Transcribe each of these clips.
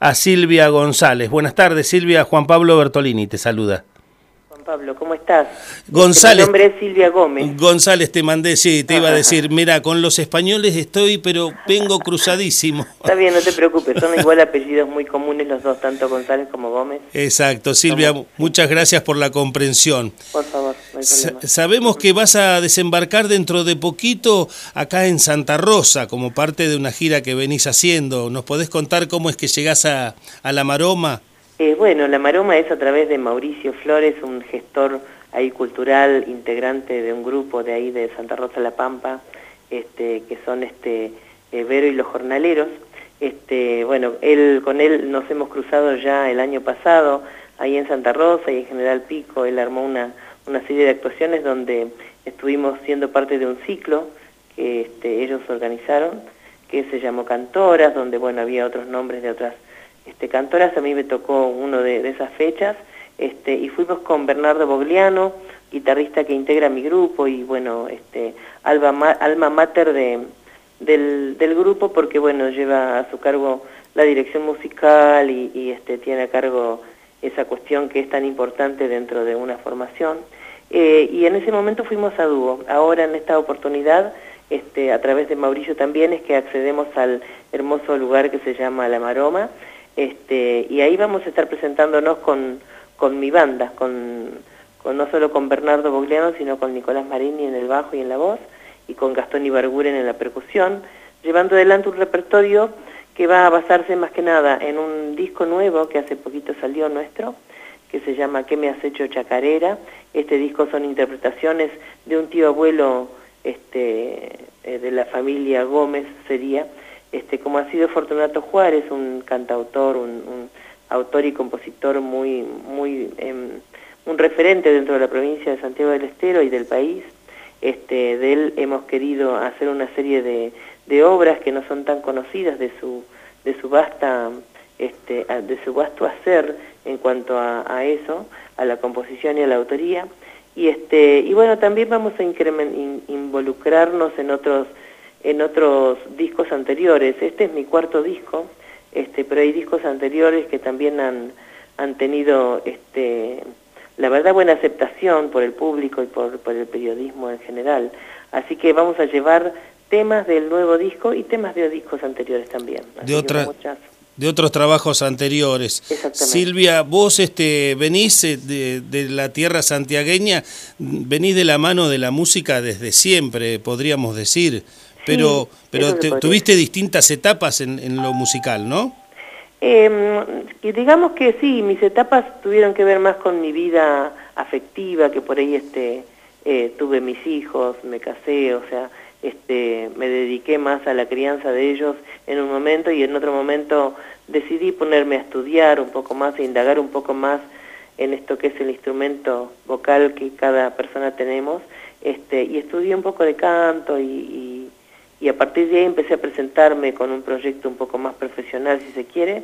a Silvia González. Buenas tardes, Silvia. Juan Pablo Bertolini te saluda. Pablo, ¿cómo estás? González. Mi nombre es Silvia Gómez. González, te mandé, sí, te iba a decir, mira, con los españoles estoy, pero vengo cruzadísimo. Está bien, no te preocupes, son igual apellidos muy comunes los dos, tanto González como Gómez. Exacto, Silvia, muchas gracias por la comprensión. Por favor, no hay problema. Sabemos que vas a desembarcar dentro de poquito acá en Santa Rosa, como parte de una gira que venís haciendo. ¿Nos podés contar cómo es que llegás a, a La Maroma? Eh, bueno, la maroma es a través de Mauricio Flores, un gestor ahí cultural, integrante de un grupo de ahí de Santa Rosa La Pampa, este, que son este eh, Vero y los jornaleros. Este, bueno, él, con él nos hemos cruzado ya el año pasado, ahí en Santa Rosa y en General Pico, él armó una, una serie de actuaciones donde estuvimos siendo parte de un ciclo que este, ellos organizaron, que se llamó Cantoras, donde bueno había otros nombres de otras este, cantoras, a mí me tocó uno de, esas fechas, este, y fuimos con Bernardo Bogliano, guitarrista que integra mi grupo, y bueno, este, alma, alma mater de, del, grupo, porque bueno, lleva a su cargo la dirección musical y, este, tiene a cargo esa cuestión que es tan importante dentro de una formación. Eh, y en ese momento fuimos a dúo. Ahora en esta oportunidad, este, a través de Mauricio también, es que accedemos al hermoso lugar que se llama La Maroma, este, y ahí vamos a estar presentándonos con, con mi banda, con, no solo con Bernardo Bogliano, sino con Nicolás Marini en el bajo y en la voz, y con Gastón Ibarguren en la percusión, llevando adelante un repertorio que va a basarse más que nada en un disco nuevo que hace poquito salió nuestro, que se llama ¿Qué me has hecho chacarera? Este disco son interpretaciones de un tío abuelo este, eh, de la familia Gómez, sería, este, como ha sido Fortunato Juárez, un cantautor, un, autor y compositor muy, muy, em, un referente dentro de la provincia de Santiago del Estero y del país. Este, de él hemos querido hacer una serie de, obras que no son tan conocidas de su, de su vasta este, de su vasto hacer en cuanto a, eso, a la composición y a la autoría. Y, este, y bueno, también vamos a involucrarnos en otros en otros discos anteriores. Este es mi cuarto disco, este, pero hay discos anteriores que también han, han tenido, este, la verdad, buena aceptación por el público y por, por el periodismo en general. Así que vamos a llevar temas del nuevo disco y temas de discos anteriores también. de otra, de otros trabajos anteriores. Silvia, vos este, venís eh, de, de, la tierra santiagueña, venís de la mano de la música desde siempre, podríamos decir pero, pero tuviste distintas etapas en, en, lo musical, ¿no? Eh, digamos que sí, mis etapas tuvieron que ver más con mi vida afectiva, que por ahí este, eh, tuve mis hijos, me casé, o sea, este, me dediqué más a la crianza de ellos en un momento y en otro momento decidí ponerme a estudiar un poco más e indagar un poco más en esto que es el instrumento vocal que cada persona tenemos, este, y estudié un poco de canto y, y y a partir de ahí empecé a presentarme con un proyecto un poco más profesional, si se quiere,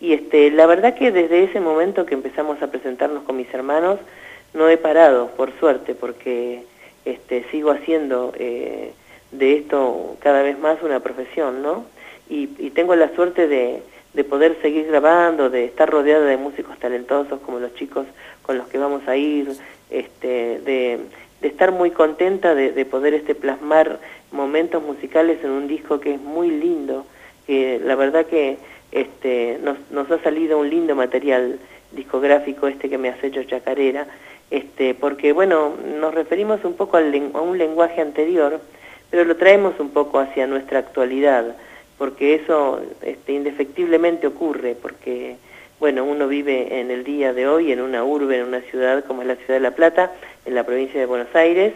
y este, la verdad que desde ese momento que empezamos a presentarnos con mis hermanos, no he parado, por suerte, porque este, sigo haciendo eh, de esto cada vez más una profesión, ¿no? Y, tengo la suerte de, de, poder seguir grabando, de estar rodeada de músicos talentosos como los chicos con los que vamos a ir, este, de, de estar muy contenta de, de poder este, plasmar momentos musicales en un disco que es muy lindo, que la verdad que este, nos, nos ha salido un lindo material discográfico este que me has hecho Chacarera, este, porque bueno, nos referimos un poco al, a un lenguaje anterior, pero lo traemos un poco hacia nuestra actualidad, porque eso este, indefectiblemente ocurre, porque bueno, uno vive en el día de hoy en una urbe, en una ciudad como es la ciudad de La Plata, en la provincia de Buenos Aires,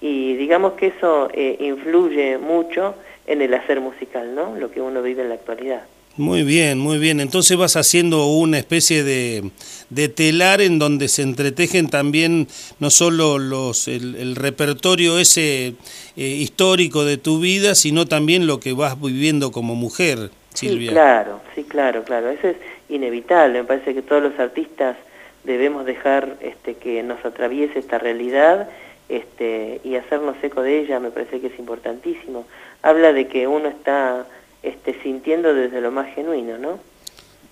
y digamos que eso eh, influye mucho en el hacer musical, ¿no? Lo que uno vive en la actualidad. Muy bien, muy bien. Entonces vas haciendo una especie de, de telar en donde se entretejen también no solo los, el, repertorio ese eh, histórico de tu vida, sino también lo que vas viviendo como mujer, Silvia. Sí, claro, sí, claro, claro. Eso es inevitable. Me parece que todos los artistas debemos dejar este, que nos atraviese esta realidad este, y hacernos eco de ella me parece que es importantísimo. Habla de que uno está este, sintiendo desde lo más genuino, ¿no?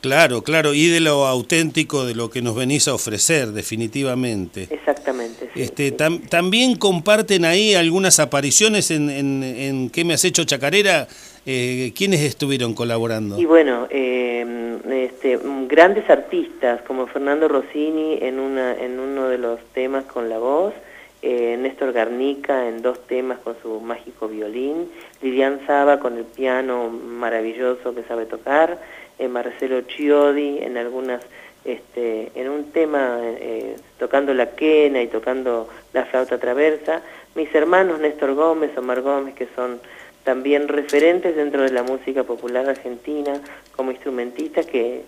Claro, claro, y de lo auténtico de lo que nos venís a ofrecer, definitivamente. Exactamente. este, también comparten ahí algunas apariciones en, en, ¿Qué me has hecho chacarera? Eh, ¿Quiénes estuvieron colaborando? Y bueno, eh, este, grandes artistas como Fernando Rossini en, una, en uno de los temas con la voz, Néstor Garnica en dos temas con su mágico violín, Lilian Saba con el piano maravilloso que sabe tocar, eh, Marcelo Chiodi en algunas, este, en un tema eh, tocando la quena y tocando la flauta traversa, mis hermanos Néstor Gómez, Omar Gómez, que son también referentes dentro de la música popular argentina como instrumentistas que,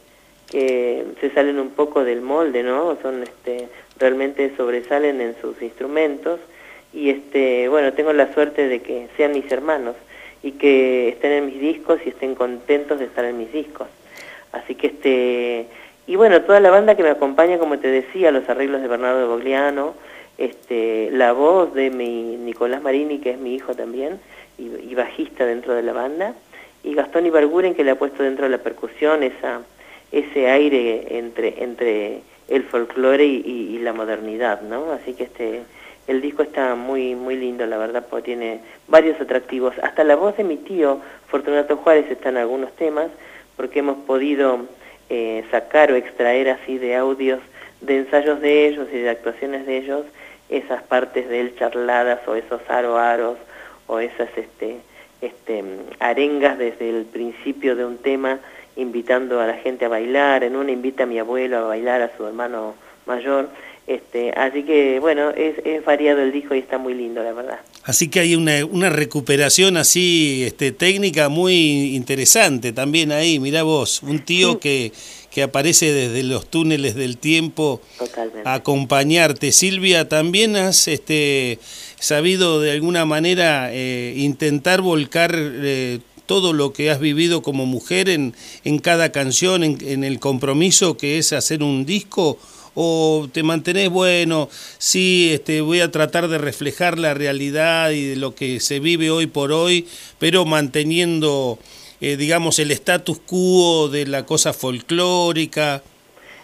que se salen un poco del molde, ¿no? Son este, realmente sobresalen en sus instrumentos y este, bueno, tengo la suerte de que sean mis hermanos y que estén en mis discos y estén contentos de estar en mis discos. Así que este, y bueno, toda la banda que me acompaña, como te decía, los arreglos de Bernardo de Bogliano, este, la voz de mi Nicolás Marini, que es mi hijo también, y, bajista dentro de la banda, y Gastón Ibarguren, que le ha puesto dentro de la percusión esa, ese aire entre, entre el folclore y, la modernidad, ¿no? Así que este, el disco está muy, muy lindo, la verdad, porque tiene varios atractivos. Hasta la voz de mi tío, Fortunato Juárez, está en algunos temas, porque hemos podido eh, sacar o extraer así de audios de ensayos de ellos y de actuaciones de ellos, esas partes de él charladas o esos aro-aros o esas este, este, arengas desde el principio de un tema invitando a la gente a bailar, en una invita a mi abuelo a bailar a su hermano mayor, este, así que bueno, es, es, variado el disco y está muy lindo, la verdad. Así que hay una, una recuperación así este, técnica muy interesante también ahí, mirá vos, un tío que, que aparece desde los túneles del tiempo a acompañarte. Silvia, también has este, sabido de alguna manera eh, intentar volcar... Eh, todo lo que has vivido como mujer en, en cada canción, en, en el compromiso que es hacer un disco, o te mantenés, bueno, sí, este, voy a tratar de reflejar la realidad y de lo que se vive hoy por hoy, pero manteniendo, eh, digamos, el status quo de la cosa folclórica.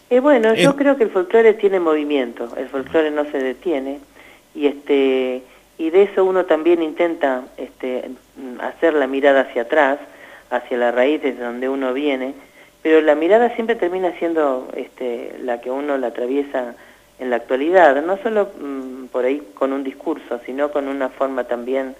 Eh, bueno, yo creo que el folclore tiene movimiento, el folclore no se detiene y este y de eso uno también intenta este, hacer la mirada hacia atrás, hacia la raíz desde donde uno viene pero la mirada siempre termina siendo este, la que uno la atraviesa en la actualidad, no solo mm, por ahí con un discurso, sino con una forma también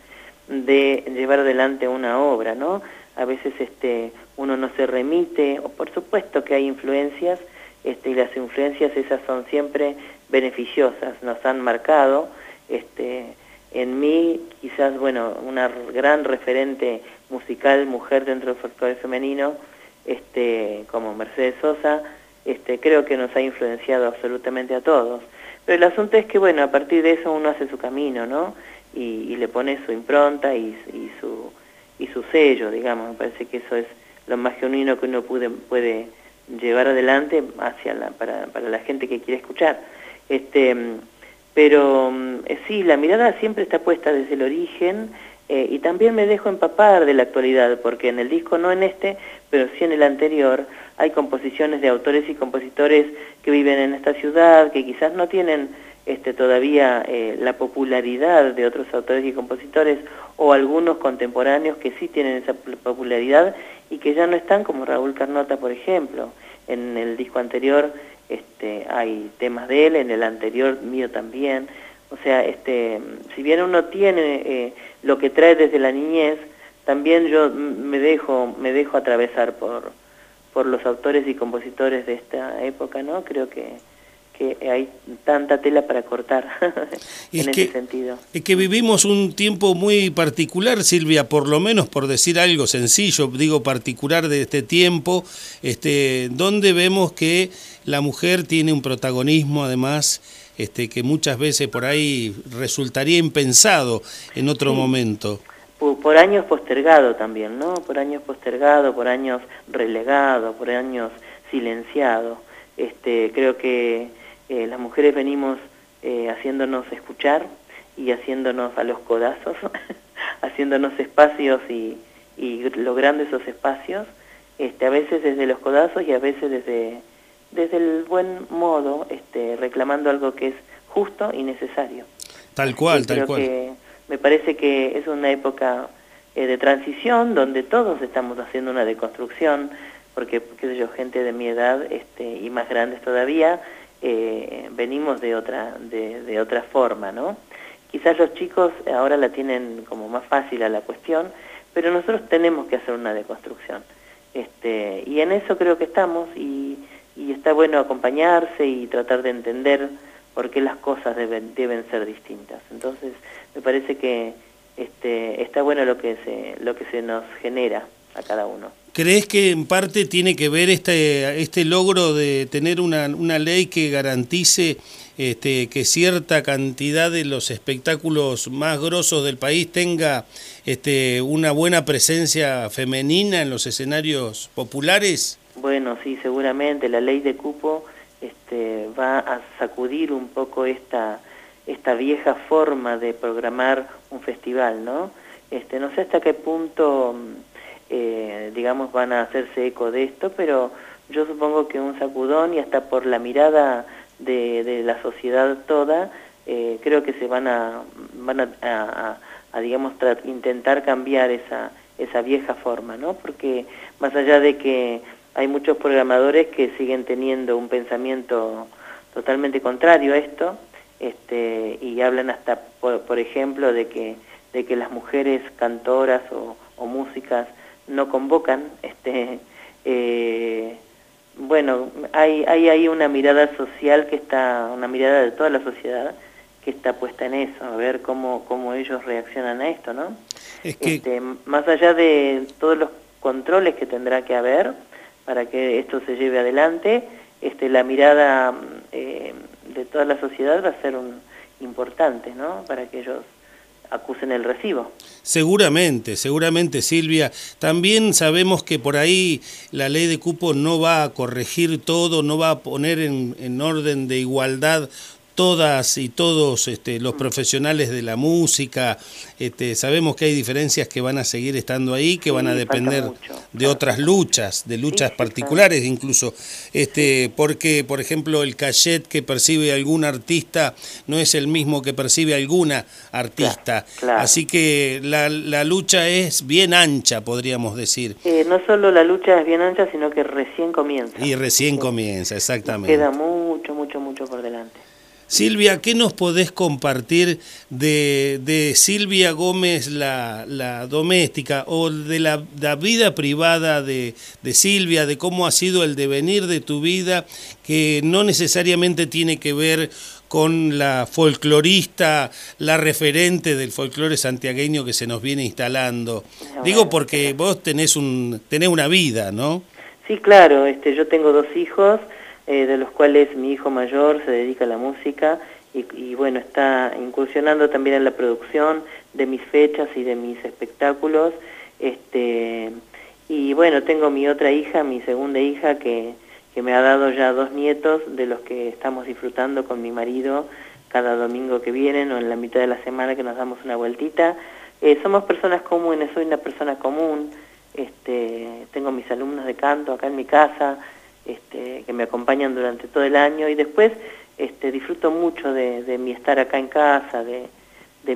de llevar adelante una obra, ¿no? A veces este, uno no se remite, o por supuesto que hay influencias, este, y las influencias esas son siempre beneficiosas, nos han marcado, este, en mí quizás, bueno, una gran referente musical, mujer dentro del folclore femenino, este, como Mercedes Sosa, este, creo que nos ha influenciado absolutamente a todos. Pero el asunto es que, bueno, a partir de eso uno hace su camino, ¿no? Y, le pone su impronta y, su, y su sello, digamos. Me parece que eso es lo más genuino que uno puede, llevar adelante hacia para, para la gente que quiere escuchar. Este, pero eh, sí, la mirada siempre está puesta desde el origen eh, y también me dejo empapar de la actualidad, porque en el disco, no en este, pero sí en el anterior, hay composiciones de autores y compositores que viven en esta ciudad, que quizás no tienen este, todavía eh, la popularidad de otros autores y compositores, o algunos contemporáneos que sí tienen esa popularidad y que ya no están, como Raúl Carnota, por ejemplo. En el disco anterior este, hay temas de él, en el anterior mío también. O sea, este, si bien uno tiene eh, lo que trae desde la niñez, también yo me dejo, me dejo atravesar por, por los autores y compositores de esta época, ¿no? Creo que, que hay tanta tela para cortar en ese sentido. Es que vivimos un tiempo muy particular, Silvia, por lo menos por decir algo sencillo, digo particular de este tiempo, este, donde vemos que la mujer tiene un protagonismo además este, que muchas veces por ahí resultaría impensado en otro momento. Por, años postergado también, ¿no? Por años postergado, por años relegado, por años silenciado. Este, creo que eh, las mujeres venimos eh, haciéndonos escuchar y haciéndonos a los codazos, haciéndonos espacios y, y logrando esos espacios este, a veces desde los codazos y a veces desde, desde el buen modo, este, reclamando algo que es justo y necesario. Tal cual, tal cual. Que me parece que es una época eh, de transición donde todos estamos haciendo una deconstrucción, porque, qué sé yo, gente de mi edad este, y más grandes todavía, eh, venimos de otra, de, otra forma, ¿no? Quizás los chicos ahora la tienen como más fácil a la cuestión, pero nosotros tenemos que hacer una deconstrucción. Este, y en eso creo que estamos y, y está bueno acompañarse y tratar de entender por qué las cosas deben, deben ser distintas. Entonces, me parece que este, está bueno lo que, se, lo que se nos genera a cada uno. ¿Crees que en parte tiene que ver este, este logro de tener una, una ley que garantice este, que cierta cantidad de los espectáculos más grosos del país tenga este, una buena presencia femenina en los escenarios populares? Bueno, sí, seguramente la ley de cupo este, va a sacudir un poco esta, esta vieja forma de programar un festival, ¿no? Este, no sé hasta qué punto eh, digamos, van a hacerse eco de esto, pero yo supongo que un sacudón y hasta por la mirada de, la sociedad toda, eh, creo que se van a, van a, digamos, intentar cambiar esa, esa vieja forma, ¿no? Porque más allá de que hay muchos programadores que siguen teniendo un pensamiento totalmente contrario a esto, este, y hablan hasta, por, ejemplo, de que, de que las mujeres cantoras o, o músicas no convocan, este, eh, bueno, hay, hay ahí una mirada social que está, una mirada de toda la sociedad que está puesta en eso, a ver cómo, cómo ellos reaccionan a esto, ¿no? Este, más allá de todos los controles que tendrá que haber para que esto se lleve adelante, este, la mirada eh, de toda la sociedad va a ser un, importante, ¿no? Para que ellos acusen el recibo. Seguramente, seguramente Silvia. También sabemos que por ahí la ley de cupo no va a corregir todo, no va a poner en, en orden de igualdad todas y todos este, los profesionales de la música. Este, sabemos que hay diferencias que van a seguir estando ahí, que van a depender de otras luchas, de luchas particulares incluso. Este, porque, por ejemplo, el cachet que percibe algún artista no es el mismo que percibe alguna artista. Así que la, la, lucha es bien ancha, podríamos decir. Eh, no solo la lucha es bien ancha, sino que recién comienza. Y recién comienza, exactamente. Queda mucho. Silvia, ¿qué nos podés compartir de, de Silvia Gómez, la, la, doméstica, o de la, la vida privada de, de, Silvia, de cómo ha sido el devenir de tu vida, que no necesariamente tiene que ver con la folclorista, la referente del folclore santiagueño que se nos viene instalando? Digo porque vos tenés, un, tenés una vida, ¿no? Sí, claro, este, yo tengo dos hijos, eh, de los cuales mi hijo mayor se dedica a la música y, bueno, está incursionando también en la producción de mis fechas y de mis espectáculos. Este, y bueno, tengo mi otra hija, mi segunda hija, que, que me ha dado ya dos nietos de los que estamos disfrutando con mi marido cada domingo que vienen o en la mitad de la semana que nos damos una vueltita. Eh, somos personas comunes, soy una persona común, este, tengo mis alumnos de canto acá en mi casa, este, que me acompañan durante todo el año y después este, disfruto mucho de, mi estar acá en casa, de,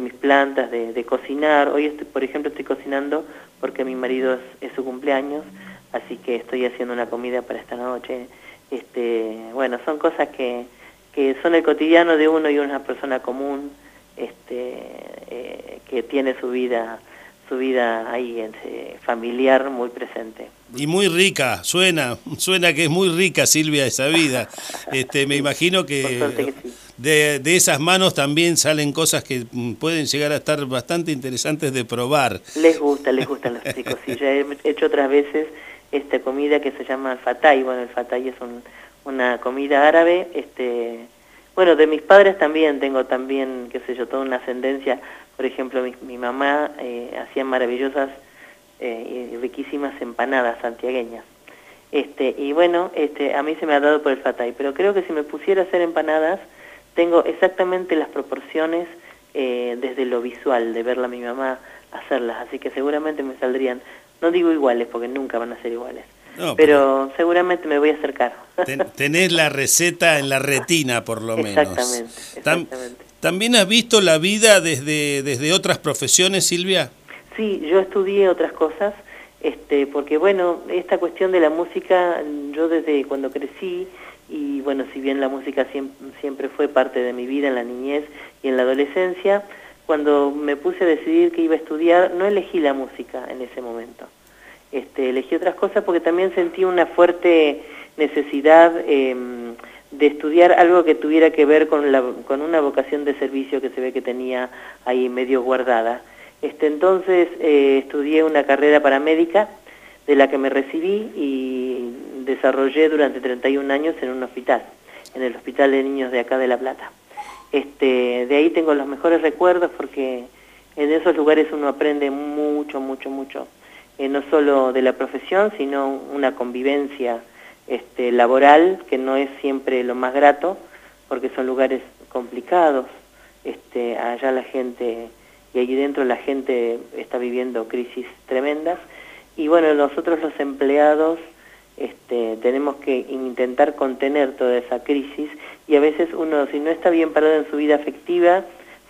mis plantas, de, cocinar. Hoy, estoy, por ejemplo, estoy cocinando porque mi marido es, su cumpleaños, así que estoy haciendo una comida para esta noche. Este, bueno, son cosas que, que son el cotidiano de uno y una persona común este, eh, que tiene su vida su vida ahí este, familiar muy presente. Y muy rica, suena, suena que es muy rica Silvia esa vida. Este, me imagino que, de, de, esas manos también salen cosas que pueden llegar a estar bastante interesantes de probar. Les gusta, les gustan los chicos. Sí, ya he hecho otras veces esta comida que se llama el fatay. Bueno, el fatay es una comida árabe, este bueno, de mis padres también tengo también, qué sé yo, toda una ascendencia. Por ejemplo, mi, mamá eh, hacía maravillosas eh, y riquísimas empanadas santiagueñas. Este, y bueno, este, a mí se me ha dado por el fatay, pero creo que si me pusiera a hacer empanadas, tengo exactamente las proporciones eh, desde lo visual, de verla a mi mamá hacerlas, así que seguramente me saldrían, no digo iguales, porque nunca van a ser iguales, pero, seguramente me voy a acercar. tenés la receta en la retina, por lo menos. Exactamente. ¿También has visto la vida desde, desde otras profesiones, Silvia? Sí, yo estudié otras cosas, este, porque bueno, esta cuestión de la música, yo desde cuando crecí, y bueno, si bien la música siempre, fue parte de mi vida en la niñez y en la adolescencia, cuando me puse a decidir que iba a estudiar, no elegí la música en ese momento. Este, elegí otras cosas porque también sentí una fuerte necesidad em, de estudiar algo que tuviera que ver con, la, con una vocación de servicio que se ve que tenía ahí medio guardada. Este, entonces eh, estudié una carrera paramédica de la que me recibí y desarrollé durante 31 años en un hospital, en el Hospital de Niños de acá de La Plata. Este, de ahí tengo los mejores recuerdos porque en esos lugares uno aprende mucho, mucho, mucho, eh, no solo de la profesión, sino una convivencia este, laboral que no es siempre lo más grato, porque son lugares complicados, este, allá la gente, y allí dentro la gente está viviendo crisis tremendas, y bueno, nosotros los empleados este, tenemos que intentar contener toda esa crisis y a veces uno, si no está bien parado en su vida afectiva,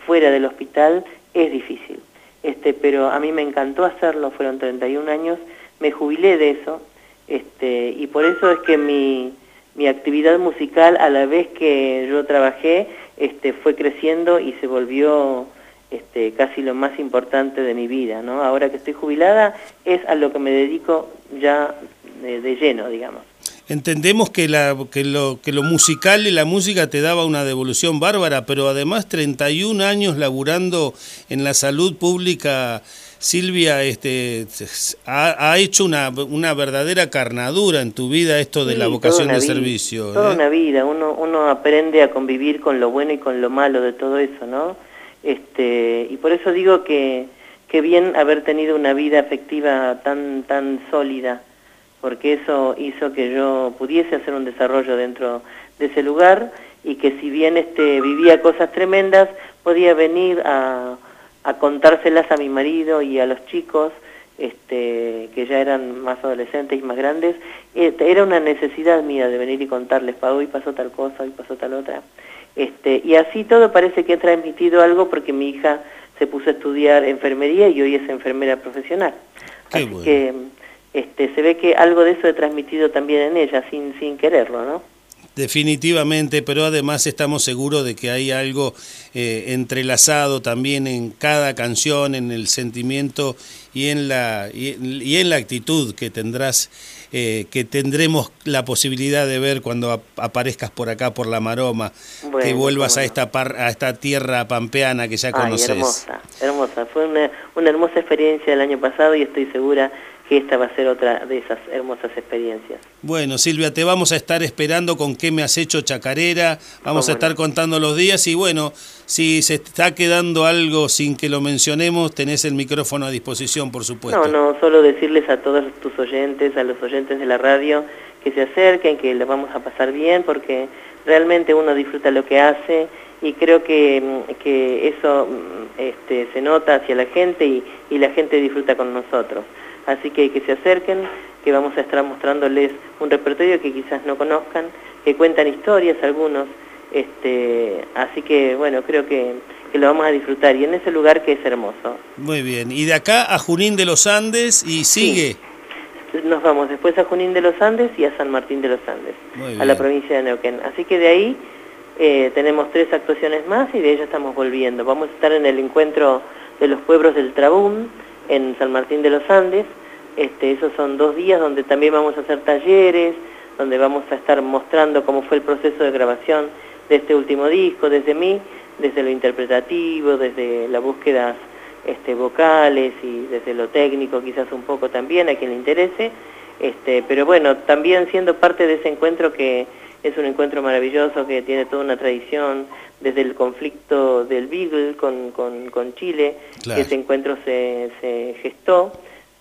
fuera del hospital, es difícil. Este, pero a mí me encantó hacerlo, fueron 31 años, me jubilé de eso, este, y por eso es que mi, mi actividad musical, a la vez que yo trabajé, este, fue creciendo y se volvió este, casi lo más importante de mi vida, ¿no? Ahora que estoy jubilada es a lo que me dedico ya de, lleno, digamos. Entendemos que, la, que, lo, que lo musical y la música te daba una devolución bárbara, pero además 31 años laburando en la salud pública, Silvia, este, ha, hecho una, una, verdadera carnadura en tu vida esto de la vocación de servicio. Toda ¿eh? una vida, uno, uno aprende a convivir con lo bueno y con lo malo de todo eso, ¿no? Este, y por eso digo que, que bien haber tenido una vida afectiva tan, tan sólida, porque eso hizo que yo pudiese hacer un desarrollo dentro de ese lugar y que si bien este, vivía cosas tremendas, podía venir a, a contárselas a mi marido y a los chicos, este, que ya eran más adolescentes y más grandes, este, era una necesidad mía de venir y contarles, pa, hoy pasó tal cosa, hoy pasó tal otra. Este, y así todo parece que ha transmitido algo porque mi hija se puso a estudiar enfermería y hoy es enfermera profesional. así que este, se ve que algo de eso he transmitido también en ella sin, sin quererlo, ¿no? Definitivamente, pero además estamos seguros de que hay algo eh, entrelazado también en cada canción, en el sentimiento y en la, y, en la actitud que tendrás, eh, que tendremos la posibilidad de ver cuando aparezcas por acá, por la maroma, que vuelvas a esta, a esta tierra pampeana que ya conoces. hermosa, hermosa. Fue una, una hermosa experiencia el año pasado y estoy segura que esta va a ser otra de esas hermosas experiencias. Bueno, Silvia, te vamos a estar esperando con qué me has hecho chacarera, vamos a estar contando los días y bueno, si se está quedando algo sin que lo mencionemos, tenés el micrófono a disposición, por supuesto. No, no, solo decirles a todos tus oyentes, a los oyentes de la radio, que se acerquen, que les vamos a pasar bien, porque realmente uno disfruta lo que hace y creo que, que eso mm, este, se nota hacia la gente y, y la gente disfruta con nosotros así que que se acerquen, que vamos a estar mostrándoles un repertorio que quizás no conozcan, que cuentan historias algunos, este, así que bueno, creo que, que lo vamos a disfrutar y en ese lugar que es hermoso. Muy bien, y de acá a Junín de los Andes y sigue. Nos vamos después a Junín de los Andes y a San Martín de los Andes, a la provincia de Neuquén. Así que de ahí eh, tenemos tres actuaciones más y de ellas estamos volviendo. Vamos a estar en el encuentro de los pueblos del Trabún, en San Martín de los Andes. Este, esos son dos días donde también vamos a hacer talleres, donde vamos a estar mostrando cómo fue el proceso de grabación de este último disco, desde mí, desde lo interpretativo, desde las búsquedas este, vocales y desde lo técnico quizás un poco también a quien le interese, este, pero bueno, también siendo parte de ese encuentro que es un encuentro maravilloso que tiene toda una tradición desde el conflicto del Beagle con, con, Chile, que ese encuentro se, se, gestó,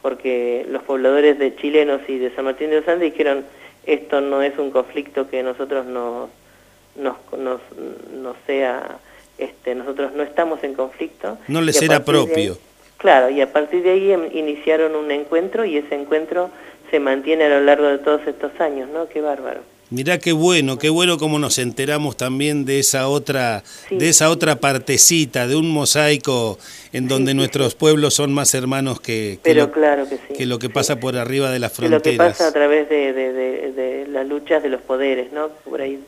porque los pobladores de chilenos y de San Martín de los Andes dijeron, esto no es un conflicto que nosotros nos, nos, nos, sea, este, nosotros no estamos en conflicto. No les era propio. claro, y a partir de ahí em, iniciaron un encuentro y ese encuentro se mantiene a lo largo de todos estos años, ¿no? Qué bárbaro. Mirá qué bueno, qué bueno como nos enteramos también de esa otra, de esa otra partecita, de un mosaico en donde nuestros pueblos son más hermanos que, que, lo, claro que, que, lo que pasa por arriba de las fronteras. Que lo que pasa a través de, de, las luchas de los poderes, ¿no? Por ahí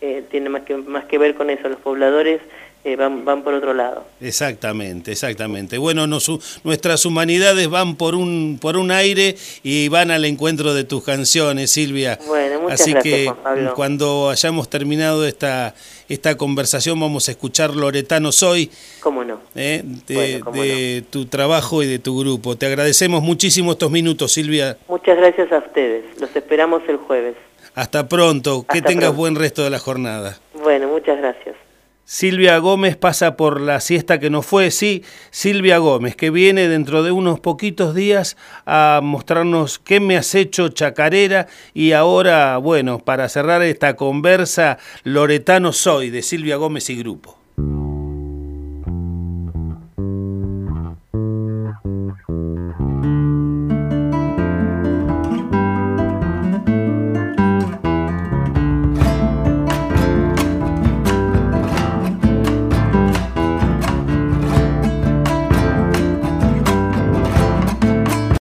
eh, tiene más que, más que ver con eso, los pobladores eh, van, van por otro lado. Exactamente, exactamente. Bueno, nuestras humanidades van por un, por un aire y van al encuentro de tus canciones, Silvia. Bueno, muchas Así gracias, que cuando hayamos terminado esta, esta conversación vamos a escuchar Loretano Soy. ¿Cómo no? Eh, de, tu trabajo y de tu grupo. Te agradecemos muchísimo estos minutos, Silvia. Muchas gracias a ustedes. Los esperamos el jueves. Hasta pronto. que tengas buen resto de la jornada. Bueno, muchas gracias. Silvia Gómez pasa por la siesta que no fue, sí, Silvia Gómez, que viene dentro de unos poquitos días a mostrarnos qué me has hecho chacarera y ahora, bueno, para cerrar esta conversa, Loretano Soy de Silvia Gómez y Grupo.